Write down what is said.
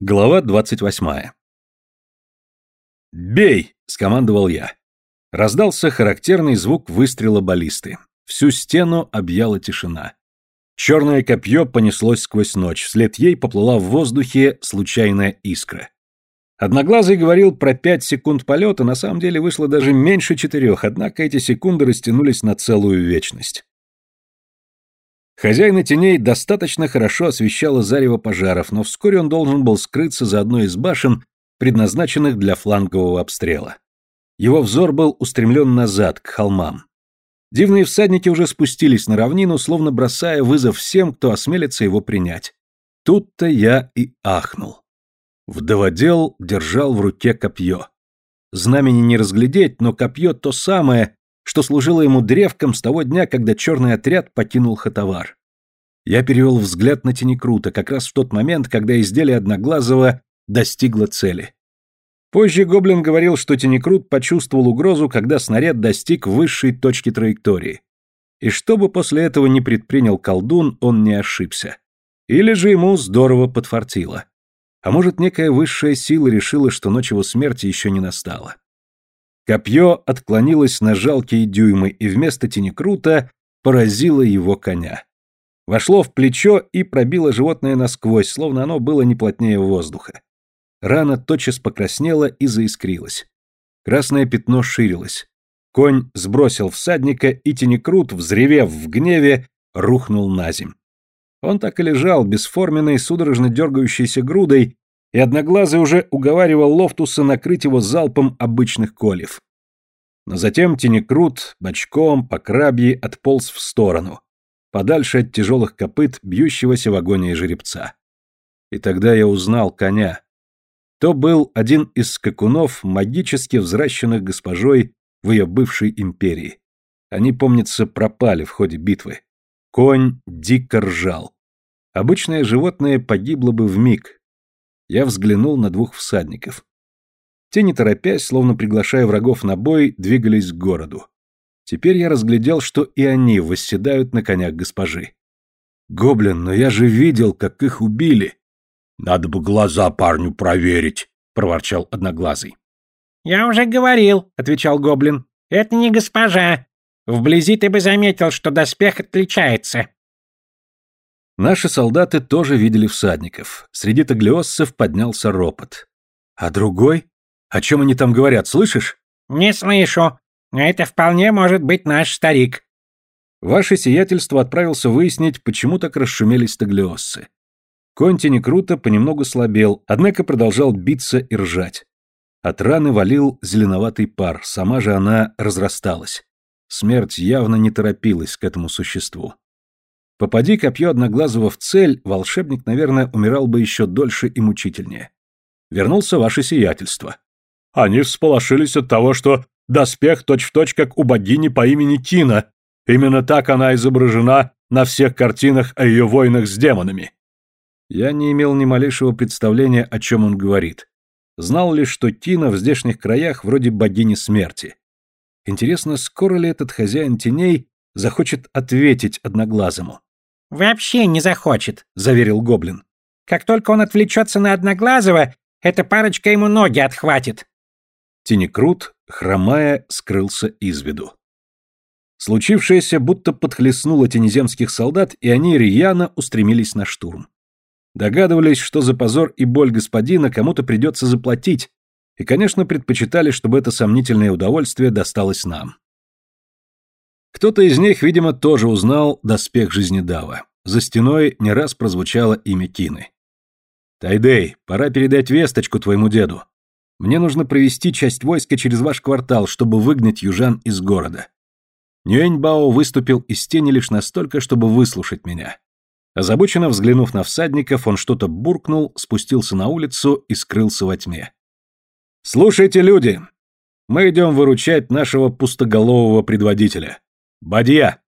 Глава 28. «Бей!» — скомандовал я. Раздался характерный звук выстрела баллисты. Всю стену объяла тишина. Черное копье понеслось сквозь ночь, вслед ей поплыла в воздухе случайная искра. Одноглазый говорил про пять секунд полета, на самом деле вышло даже меньше четырех, однако эти секунды растянулись на целую вечность. Хозяина теней достаточно хорошо освещало зарево пожаров, но вскоре он должен был скрыться за одной из башен, предназначенных для флангового обстрела. Его взор был устремлен назад, к холмам. Дивные всадники уже спустились на равнину, словно бросая вызов всем, кто осмелится его принять. Тут-то я и ахнул. Вдоводел держал в руке копье. Знамени не разглядеть, но копье то самое, что служило ему древком с того дня, когда черный отряд покинул Хатавар. Я перевел взгляд на Тенекрута как раз в тот момент, когда изделие Одноглазого достигло цели. Позже Гоблин говорил, что Тенекрут почувствовал угрозу, когда снаряд достиг высшей точки траектории. И что бы после этого не предпринял колдун, он не ошибся. Или же ему здорово подфартило. А может, некая высшая сила решила, что ночь его смерти еще не настала. Копье отклонилось на жалкие дюймы и вместо тенекрута поразило его коня. Вошло в плечо и пробило животное насквозь, словно оно было не плотнее воздуха. Рана тотчас покраснела и заискрилась. Красное пятно ширилось. Конь сбросил всадника, и тенекрут, взревев в гневе, рухнул на земь. Он так и лежал, бесформенной, судорожно дергающейся грудой, и Одноглазый уже уговаривал Лофтуса накрыть его залпом обычных колев. Но затем Тенекрут бочком по крабье отполз в сторону, подальше от тяжелых копыт бьющегося в агонии жеребца. И тогда я узнал коня. То был один из скакунов, магически взращенных госпожой в ее бывшей империи. Они, помнится, пропали в ходе битвы. Конь дико ржал. Обычное животное погибло бы в миг, я взглянул на двух всадников. Те, не торопясь, словно приглашая врагов на бой, двигались к городу. Теперь я разглядел, что и они восседают на конях госпожи. «Гоблин, но я же видел, как их убили!» «Надо бы глаза парню проверить», — проворчал Одноглазый. «Я уже говорил», — отвечал Гоблин. «Это не госпожа. Вблизи ты бы заметил, что доспех отличается». Наши солдаты тоже видели всадников. Среди таглиоссов поднялся ропот. А другой? О чем они там говорят, слышишь? Не слышу. Но это вполне может быть наш старик. Ваше сиятельство отправился выяснить, почему так расшумелись таглиоссы. Конти не круто, понемногу слабел, однако продолжал биться и ржать. От раны валил зеленоватый пар, сама же она разрасталась. Смерть явно не торопилась к этому существу. Попади копье Одноглазого в цель, волшебник, наверное, умирал бы еще дольше и мучительнее. Вернулся ваше сиятельство. Они всполошились от того, что доспех точь-в-точь, точь, как у богини по имени Кина. Именно так она изображена на всех картинах о ее войнах с демонами. Я не имел ни малейшего представления, о чем он говорит. Знал лишь, что Тина в здешних краях вроде богини смерти. Интересно, скоро ли этот хозяин теней захочет ответить Одноглазому? «Вообще не захочет», — заверил Гоблин. «Как только он отвлечется на Одноглазого, эта парочка ему ноги отхватит». Тинекрут, хромая, скрылся из виду. Случившееся будто подхлестнуло тенеземских солдат, и они рьяно устремились на штурм. Догадывались, что за позор и боль господина кому-то придется заплатить, и, конечно, предпочитали, чтобы это сомнительное удовольствие досталось нам. Кто-то из них, видимо, тоже узнал доспех жизнедава. За стеной не раз прозвучало имя Кины. «Тайдей, пора передать весточку твоему деду. Мне нужно провести часть войска через ваш квартал, чтобы выгнать южан из города». Нюэньбао выступил из тени лишь настолько, чтобы выслушать меня. Озабоченно взглянув на всадников, он что-то буркнул, спустился на улицу и скрылся во тьме. «Слушайте, люди! Мы идем выручать нашего пустоголового предводителя. Бадья!»